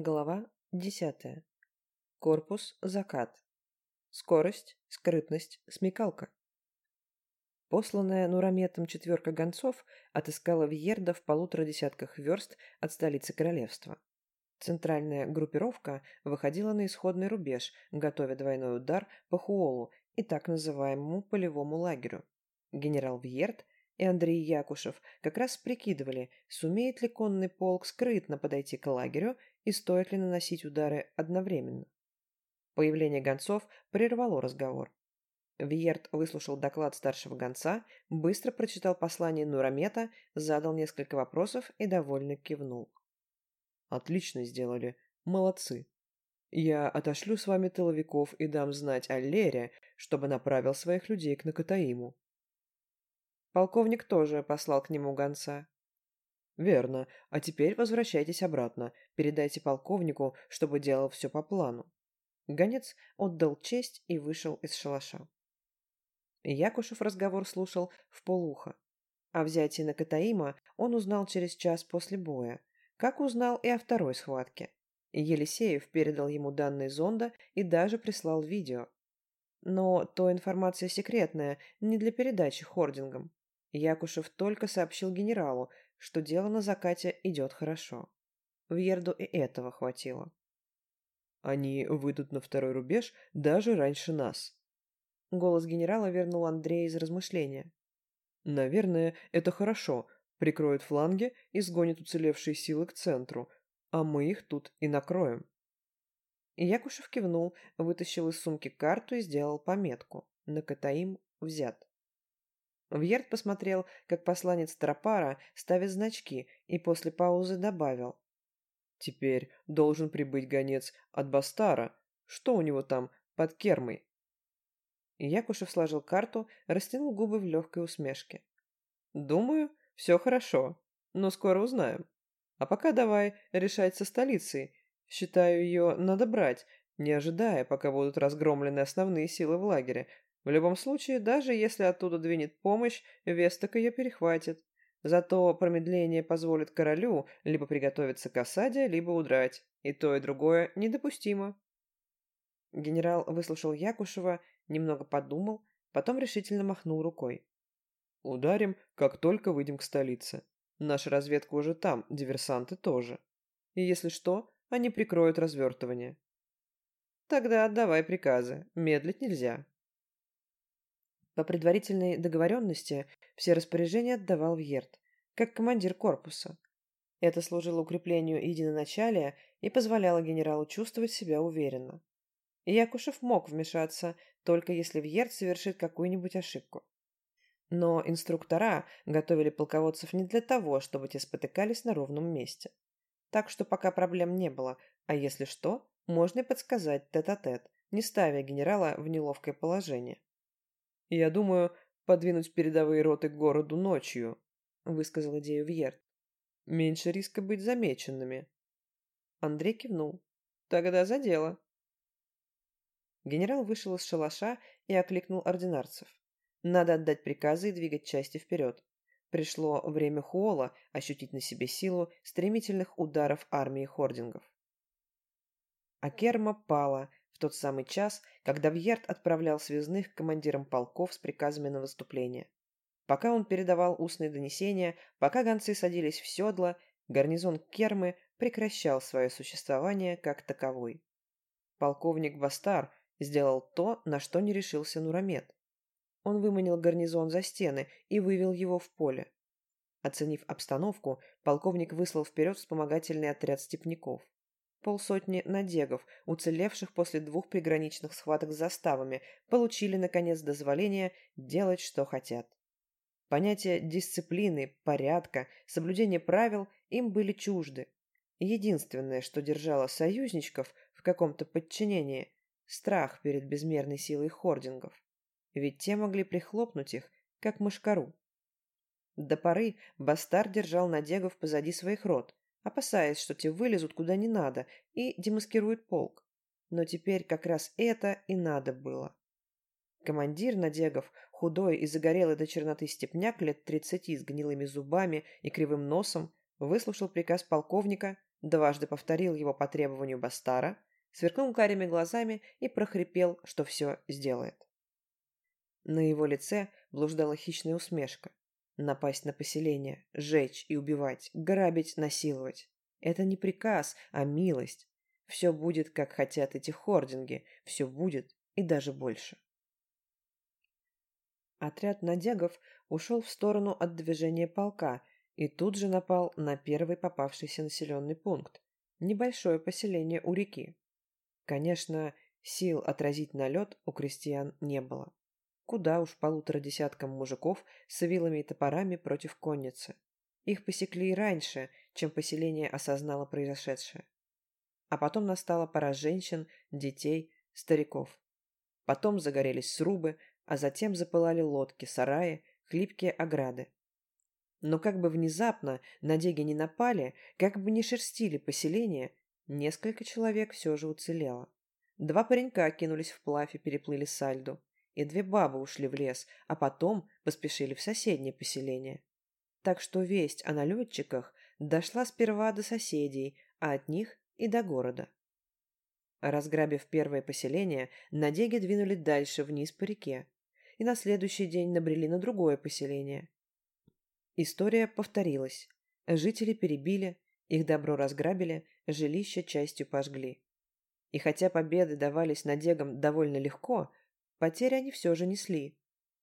Глава 10. Корпус закат. Скорость, скрытность, смекалка. Посланная Нураметом четверка гонцов отыскала Вьерда в полутора десятках верст от столицы королевства. Центральная группировка выходила на исходный рубеж, готовя двойной удар по Хуолу и так называемому полевому лагерю. Генерал Вьерд и Андрей Якушев как раз прикидывали, сумеет ли конный полк скрытно подойти к лагерю и стоит ли наносить удары одновременно. Появление гонцов прервало разговор. Виерт выслушал доклад старшего гонца, быстро прочитал послание Нурамета, задал несколько вопросов и довольно кивнул. «Отлично сделали. Молодцы. Я отошлю с вами тыловиков и дам знать Аллере, чтобы направил своих людей к Накатаиму. Полковник тоже послал к нему гонца. «Верно. А теперь возвращайтесь обратно. Передайте полковнику, чтобы делал все по плану». Гонец отдал честь и вышел из шалаша. Якушев разговор слушал в полухо. О взятии на Катаима он узнал через час после боя, как узнал и о второй схватке. Елисеев передал ему данные зонда и даже прислал видео. Но то информация секретная, не для передачи хордингам. Якушев только сообщил генералу, что дело на закате идет хорошо. Вьерду и этого хватило. «Они выйдут на второй рубеж даже раньше нас». Голос генерала вернул Андрея из размышления. «Наверное, это хорошо. Прикроют фланги и сгонят уцелевшие силы к центру, а мы их тут и накроем». Якушев кивнул, вытащил из сумки карту и сделал пометку. На Катаим взят. Вьерт посмотрел, как посланец Тропара ставит значки, и после паузы добавил. «Теперь должен прибыть гонец от Бастара. Что у него там под кермой?» Якушев сложил карту, растянул губы в легкой усмешке. «Думаю, все хорошо, но скоро узнаем. А пока давай решать со столицей. Считаю, ее надо брать, не ожидая, пока будут разгромлены основные силы в лагере, в любом случае, даже если оттуда двинет помощь, Весток ее перехватит. Зато промедление позволит королю либо приготовиться к осаде, либо удрать. И то, и другое недопустимо. Генерал выслушал Якушева, немного подумал, потом решительно махнул рукой. «Ударим, как только выйдем к столице. Наша разведка уже там, диверсанты тоже. И если что, они прикроют развертывание». «Тогда отдавай приказы. Медлить нельзя». По предварительной договоренности все распоряжения отдавал Вьерт, как командир корпуса. Это служило укреплению единоначалия и позволяло генералу чувствовать себя уверенно. Якушев мог вмешаться, только если Вьерт совершит какую-нибудь ошибку. Но инструктора готовили полководцев не для того, чтобы те спотыкались на ровном месте. Так что пока проблем не было, а если что, можно и подсказать тет-а-тет, -тет, не ставя генерала в неловкое положение. «Я думаю, подвинуть передовые роты к городу ночью», — высказал идею Вьерт. «Меньше риска быть замеченными». Андрей кивнул. «Тогда за дело». Генерал вышел из шалаша и окликнул ординарцев. Надо отдать приказы и двигать части вперед. Пришло время Хуола ощутить на себе силу стремительных ударов армии хордингов. Акерма пала, в тот самый час, когда Вьерт отправлял связных к командирам полков с приказами на выступление. Пока он передавал устные донесения, пока гонцы садились в седла, гарнизон Кермы прекращал свое существование как таковой. Полковник Бастар сделал то, на что не решился Нурамед. Он выманил гарнизон за стены и вывел его в поле. Оценив обстановку, полковник выслал вперед вспомогательный отряд степняков полсотни надегов, уцелевших после двух приграничных схваток с заставами, получили, наконец, дозволение делать, что хотят. Понятия дисциплины, порядка, соблюдения правил им были чужды. Единственное, что держало союзничков в каком-то подчинении – страх перед безмерной силой хордингов. Ведь те могли прихлопнуть их, как мышкару. До поры Бастар держал надегов позади своих рот, опасаясь, что те вылезут куда не надо и демаскируют полк. Но теперь как раз это и надо было. Командир Надегов, худой и загорелый до черноты степняк лет тридцати с гнилыми зубами и кривым носом, выслушал приказ полковника, дважды повторил его по требованию Бастара, сверкнул карими глазами и прохрипел, что все сделает. На его лице блуждала хищная усмешка. Напасть на поселение, сжечь и убивать, грабить, насиловать. Это не приказ, а милость. Все будет, как хотят эти хординги, все будет и даже больше. Отряд надегов ушел в сторону от движения полка и тут же напал на первый попавшийся населенный пункт – небольшое поселение у реки. Конечно, сил отразить налет у крестьян не было. Куда уж полутора десяткам мужиков с вилами и топорами против конницы. Их посекли и раньше, чем поселение осознало произошедшее. А потом настала пора женщин, детей, стариков. Потом загорелись срубы, а затем запылали лодки, сараи, хлипкие ограды. Но как бы внезапно на деги не напали, как бы не шерстили поселение, несколько человек все же уцелело. Два паренька кинулись вплавь и переплыли сальду, и две бабы ушли в лес, а потом поспешили в соседнее поселение. Так что весть о налетчиках дошла сперва до соседей, а от них и до города. Разграбив первое поселение, надеги двинули дальше вниз по реке и на следующий день набрели на другое поселение. История повторилась. Жители перебили, их добро разграбили, жилища частью пожгли. И хотя победы давались надегам довольно легко, потери они все же несли.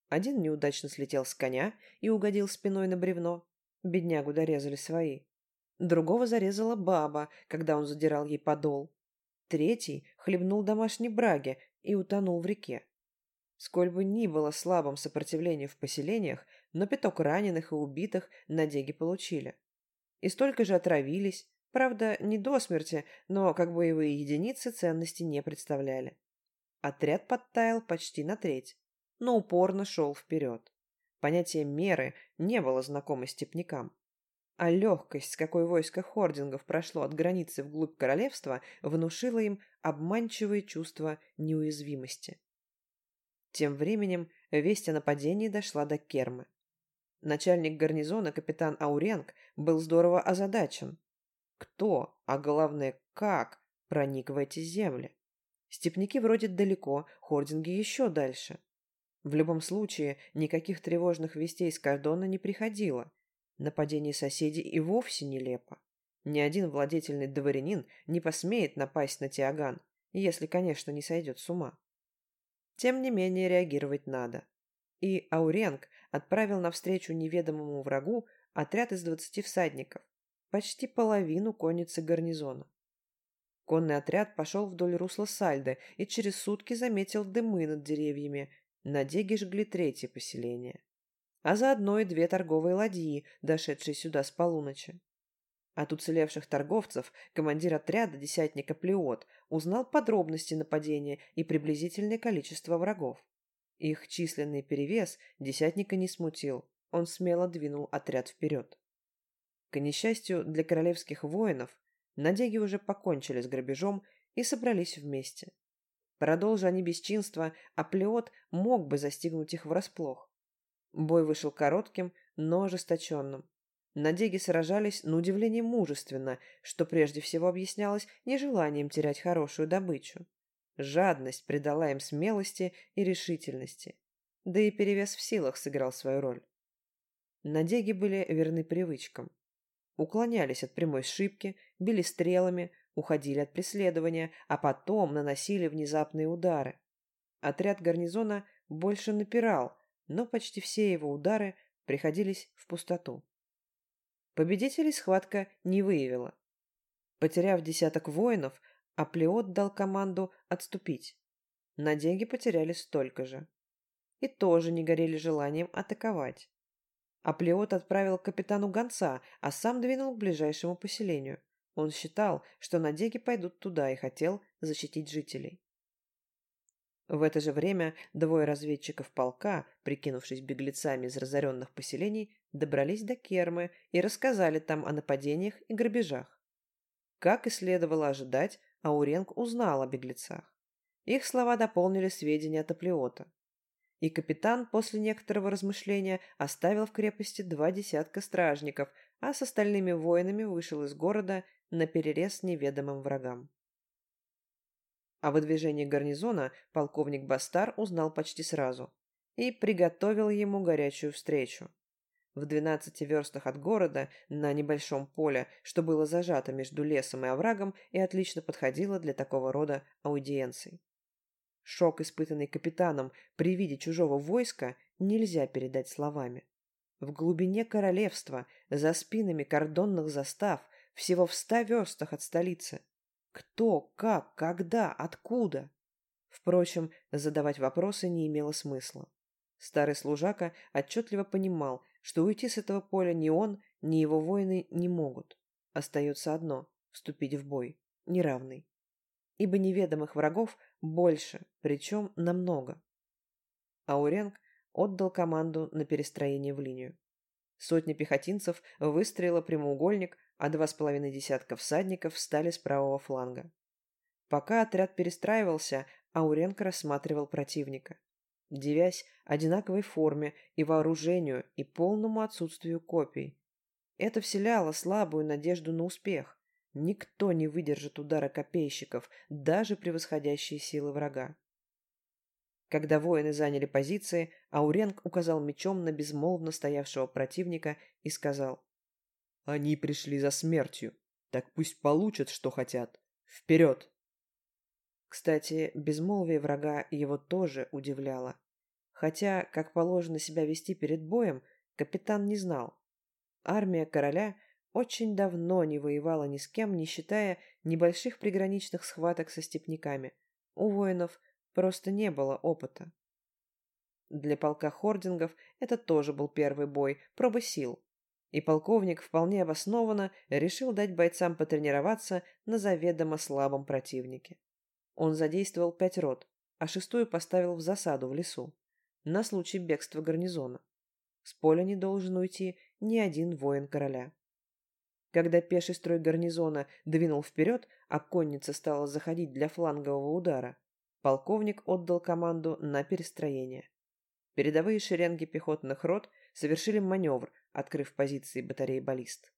Один неудачно слетел с коня и угодил спиной на бревно. Беднягу дорезали свои. Другого зарезала баба, когда он задирал ей подол. Третий хлебнул домашней браги и утонул в реке. Сколь бы ни было слабым сопротивление в поселениях, но пяток раненых и убитых надеги получили. И столько же отравились, правда, не до смерти, но как боевые единицы ценности не представляли. Отряд подтаял почти на треть, но упорно шел вперед. Понятие меры не было знакомо степнякам. А легкость, с какой войско хордингов прошло от границы вглубь королевства, внушила им обманчивое чувство неуязвимости. Тем временем весть о нападении дошла до Кермы. Начальник гарнизона капитан Ауренг был здорово озадачен. Кто, а главное как, проник в эти земли? Степники вроде далеко, хординги еще дальше. В любом случае, никаких тревожных вестей с кордона не приходило. Нападение соседей и вовсе нелепо. Ни один владетельный дворянин не посмеет напасть на Тиаган, если, конечно, не сойдет с ума. Тем не менее, реагировать надо. И Ауренг отправил навстречу неведомому врагу отряд из двадцати всадников, почти половину конницы гарнизона. Конный отряд пошел вдоль русла Сальды и через сутки заметил дымы над деревьями. На деге жгли третье поселение. А заодно и две торговые ладьи, дошедшие сюда с полуночи. От уцелевших торговцев командир отряда, десятника Плеот, узнал подробности нападения и приблизительное количество врагов. Их численный перевес десятника не смутил, он смело двинул отряд вперед. К несчастью для королевских воинов, надеги уже покончили с грабежом и собрались вместе. Продолжа они бесчинство, а Плеот мог бы застигнуть их врасплох. Бой вышел коротким, но ожесточенным. Надеги сражались на удивление мужественно, что прежде всего объяснялось нежеланием терять хорошую добычу. Жадность придала им смелости и решительности. Да и перевес в силах сыграл свою роль. Надеги были верны привычкам. Уклонялись от прямой шибки, били стрелами, уходили от преследования, а потом наносили внезапные удары. Отряд гарнизона больше напирал, но почти все его удары приходились в пустоту. Победителей схватка не выявила. Потеряв десяток воинов, Аплеот дал команду отступить. На деньги потеряли столько же. И тоже не горели желанием атаковать. Аплеот отправил к капитану гонца, а сам двинул к ближайшему поселению. Он считал, что надеги пойдут туда и хотел защитить жителей. В это же время двое разведчиков полка, прикинувшись беглецами из разоренных поселений, добрались до Кермы и рассказали там о нападениях и грабежах. Как и следовало ожидать, Ауренг узнал о беглецах. Их слова дополнили сведения от Аплиота. И капитан после некоторого размышления оставил в крепости два десятка стражников, а с остальными воинами вышел из города на перерез неведомым врагам. О выдвижении гарнизона полковник Бастар узнал почти сразу и приготовил ему горячую встречу. В двенадцати верстах от города, на небольшом поле, что было зажато между лесом и оврагом и отлично подходило для такого рода аудиенций. Шок, испытанный капитаном при виде чужого войска, нельзя передать словами. В глубине королевства, за спинами кордонных застав, всего в ста верстах от столицы. Кто, как, когда, откуда? Впрочем, задавать вопросы не имело смысла. Старый служака отчетливо понимал, что уйти с этого поля ни он, ни его воины не могут. Остается одно — вступить в бой, неравный. Ибо неведомых врагов больше, причем намного. Ауренг отдал команду на перестроение в линию. Сотня пехотинцев выстроила прямоугольник, а два с половиной десятка всадников встали с правого фланга. Пока отряд перестраивался, Ауренко рассматривал противника девясь одинаковой форме и вооружению и полному отсутствию копий. Это вселяло слабую надежду на успех. Никто не выдержит удара копейщиков, даже превосходящие силы врага. Когда воины заняли позиции, Ауренг указал мечом на безмолвно стоявшего противника и сказал «Они пришли за смертью, так пусть получат, что хотят. Вперед!» Кстати, безмолвие врага его тоже удивляло. Хотя, как положено себя вести перед боем, капитан не знал. Армия короля очень давно не воевала ни с кем, не считая небольших приграничных схваток со степняками. У воинов просто не было опыта. Для полка хордингов это тоже был первый бой, проба сил. И полковник вполне обоснованно решил дать бойцам потренироваться на заведомо слабом противнике. Он задействовал пять рот, а шестую поставил в засаду в лесу на случай бегства гарнизона. С поля не должен уйти ни один воин короля. Когда пеший строй гарнизона двинул вперед, а конница стала заходить для флангового удара, полковник отдал команду на перестроение. Передовые шеренги пехотных рот совершили маневр, открыв позиции батареи баллист.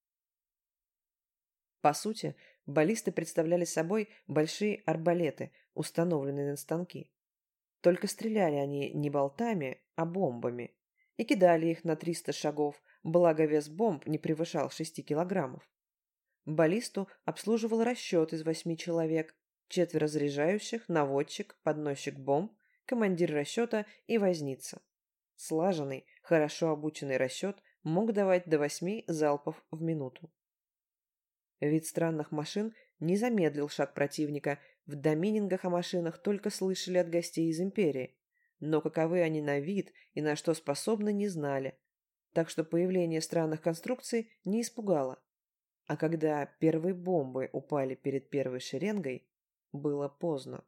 По сути, баллисты представляли собой большие арбалеты, установленные на станки. Только стреляли они не болтами, а бомбами. И кидали их на 300 шагов, благо вес бомб не превышал 6 килограммов. Баллисту обслуживал расчет из восьми человек, четверо заряжающих, наводчик, подносчик бомб, командир расчета и возница. Слаженный, хорошо обученный расчет мог давать до восьми залпов в минуту. Вид странных машин не замедлил шаг противника, в доминингах о машинах только слышали от гостей из империи, но каковы они на вид и на что способны, не знали, так что появление странных конструкций не испугало. А когда первые бомбы упали перед первой шеренгой, было поздно.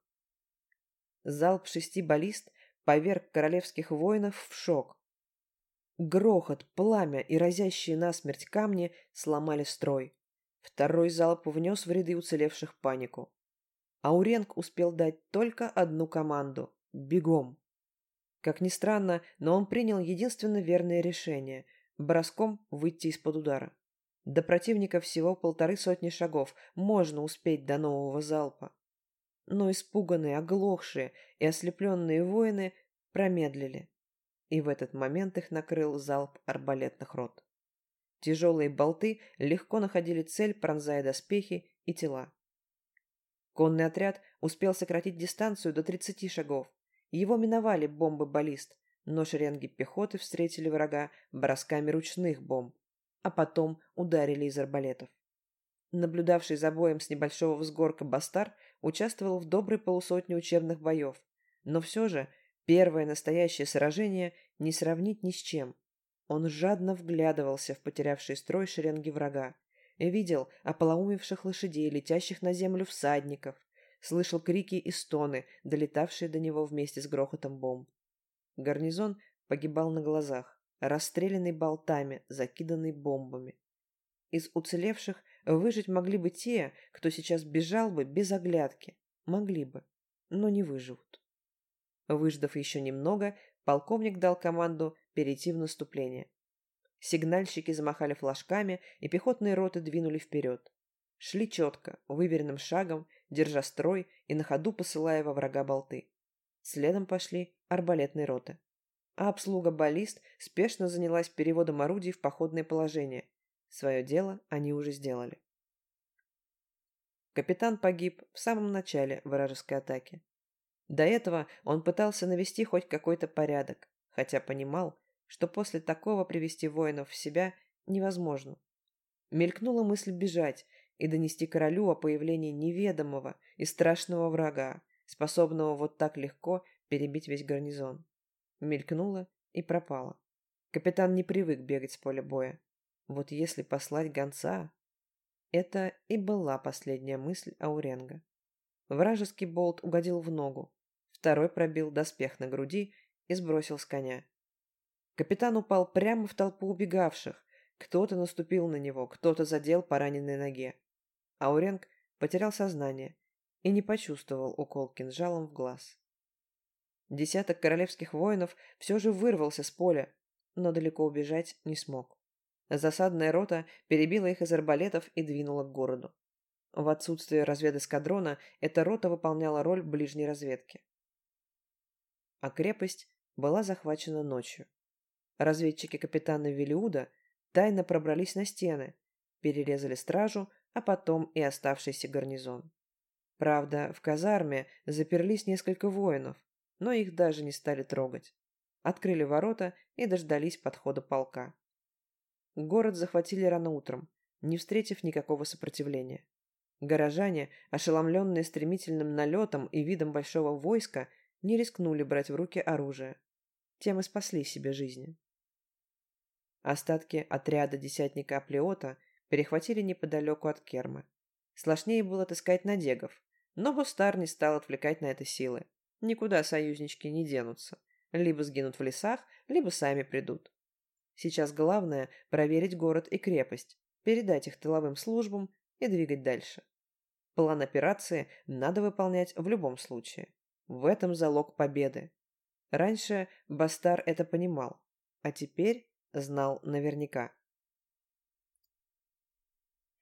Залп шести баллист поверг королевских воинов в шок. Грохот, пламя и разящие насмерть камни сломали строй. Второй залп внес в ряды уцелевших панику. Ауренг успел дать только одну команду – бегом. Как ни странно, но он принял единственно верное решение – броском выйти из-под удара. До противника всего полторы сотни шагов, можно успеть до нового залпа. Но испуганные, оглохшие и ослепленные воины промедлили. И в этот момент их накрыл залп арбалетных рот. Тяжелые болты легко находили цель, пронзая доспехи и тела. Конный отряд успел сократить дистанцию до 30 шагов. Его миновали бомбы баллист, но шеренги пехоты встретили врага бросками ручных бомб, а потом ударили из арбалетов. Наблюдавший за боем с небольшого взгорка Бастар участвовал в доброй полусотне учебных боев, но все же первое настоящее сражение не сравнить ни с чем. Он жадно вглядывался в потерявший строй шеренги врага, Видел ополоумевших лошадей, летящих на землю всадников. Слышал крики и стоны, долетавшие до него вместе с грохотом бомб. Гарнизон погибал на глазах, расстрелянный болтами, закиданный бомбами. Из уцелевших выжить могли бы те, кто сейчас бежал бы без оглядки. Могли бы, но не выживут. Выждав еще немного, полковник дал команду перейти в наступление. Сигнальщики замахали флажками, и пехотные роты двинули вперед. Шли четко, выверенным шагом, держа строй и на ходу посылая во врага болты. Следом пошли арбалетные роты. А обслуга баллист спешно занялась переводом орудий в походное положение. Свое дело они уже сделали. Капитан погиб в самом начале вражеской атаки. До этого он пытался навести хоть какой-то порядок, хотя понимал, что после такого привести воинов в себя невозможно. Мелькнула мысль бежать и донести королю о появлении неведомого и страшного врага, способного вот так легко перебить весь гарнизон. Мелькнула и пропала. Капитан не привык бегать с поля боя. Вот если послать гонца... Это и была последняя мысль Ауренга. Вражеский болт угодил в ногу, второй пробил доспех на груди и сбросил с коня. Капитан упал прямо в толпу убегавших. Кто-то наступил на него, кто-то задел по раненой ноге. Ауренг потерял сознание и не почувствовал укол кинжалом в глаз. Десяток королевских воинов все же вырвался с поля, но далеко убежать не смог. Засадная рота перебила их из арбалетов и двинула к городу. В отсутствие разведэскадрона эта рота выполняла роль ближней разведки. А крепость была захвачена ночью. Разведчики капитана Велиуда тайно пробрались на стены, перерезали стражу, а потом и оставшийся гарнизон. Правда, в казарме заперлись несколько воинов, но их даже не стали трогать. Открыли ворота и дождались подхода полка. Город захватили рано утром, не встретив никакого сопротивления. Горожане, ошеломленные стремительным налетом и видом большого войска, не рискнули брать в руки оружие. Тем и спасли себе жизни. Остатки отряда десятника Аплеота перехватили неподалеку от Кермы. Сложнее было таскать надегов, но Бустар не стал отвлекать на это силы. Никуда союзнички не денутся. Либо сгинут в лесах, либо сами придут. Сейчас главное – проверить город и крепость, передать их тыловым службам и двигать дальше. План операции надо выполнять в любом случае. В этом залог победы. Раньше Бастар это понимал, а теперь знал наверняка.